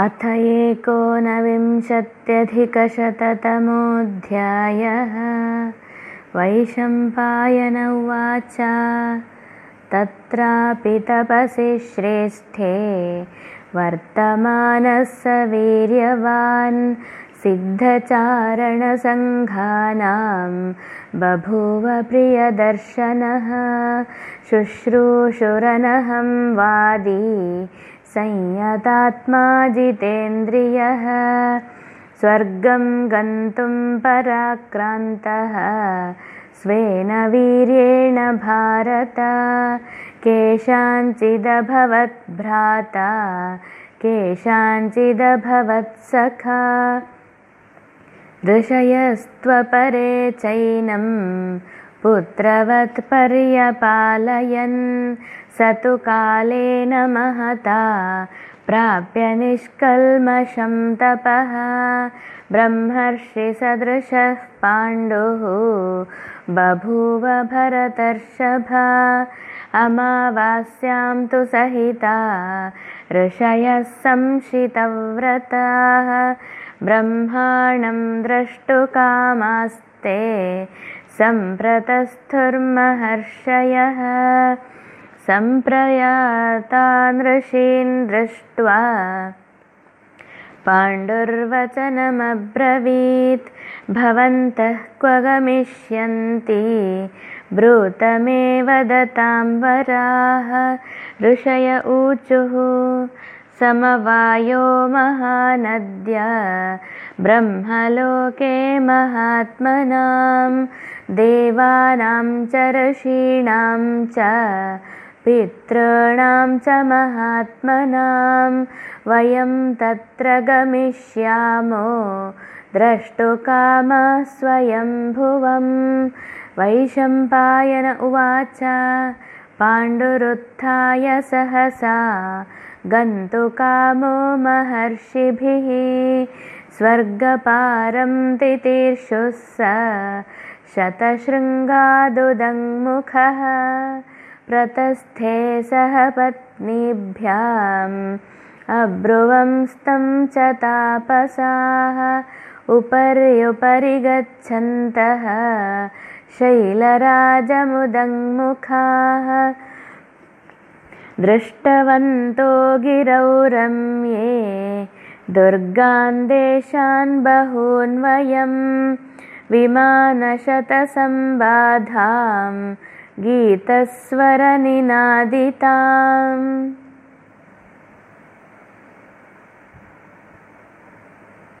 अथ एकोनविंशत्यधिकशततमोऽध्यायः। वैशम्पायन उवाच तत्रापि तपसि श्रेष्ठे वर्तमानः स वीर्यवान् सिद्धचारणसङ्घानां बभूव प्रियदर्शनः। शुश्रूषुरनहं वादी संयतात्मा जितेन्द्रियः। स्वर्गं गन्तुं पराक्रान्तः। स्वेन वीर्येण भारत। केषाञ्चिदभवत् भ्राता। केषाञ्चिदभवत् सखा ऋषयस्त्वपरे चैनं पुत्रवत् पर्यपालयन्। स तु कालेन महता प्राप्य निष्कल्मषं तपः। ब्रह्मर्षिसदृशः पाण्डुः बभूव भरतर्षभा। अमावास्यां तु सहिता ऋषयः संशितव्रताः। ब्रह्माणं द्रष्टुकामास्ते सम्प्रतस्थुर्महर्षयः। सम्प्रयातानृषीन् दृष्ट्वा पाण्डुर्वचनमब्रवीत्। भवन्तः क्व गमिष्यन्ति? ब्रूतमे वदतां वराः। ऋषय ऊचुः समवायो महानद्य ब्रह्मलोके महात्मनां देवानां च ऋषीणां च पितॄणां च महात्मनां। वयं तत्र गमिष्यामो द्रष्टुकामः स्वयंभुवं वैशम्पायन उवाच पाण्डुरुत्थाय सहसा गन्तुकामो महर्षिभिः स्वर्गपारं तितीर्षुः स शतशृङ्गादुदङ्मुखः प्रतस्थे सह पत्नीभ्याम् अब्रुवंस्तं च तापसाः उपर्युपरि गच्छन्तः शैलराजमुदङ्मुखाः। दृष्टवन्तो गिरौ रम्ये दुर्गान् देशान् बहून् वयं विमानशतसम्बाधां गीतस्वरनिनादिताम्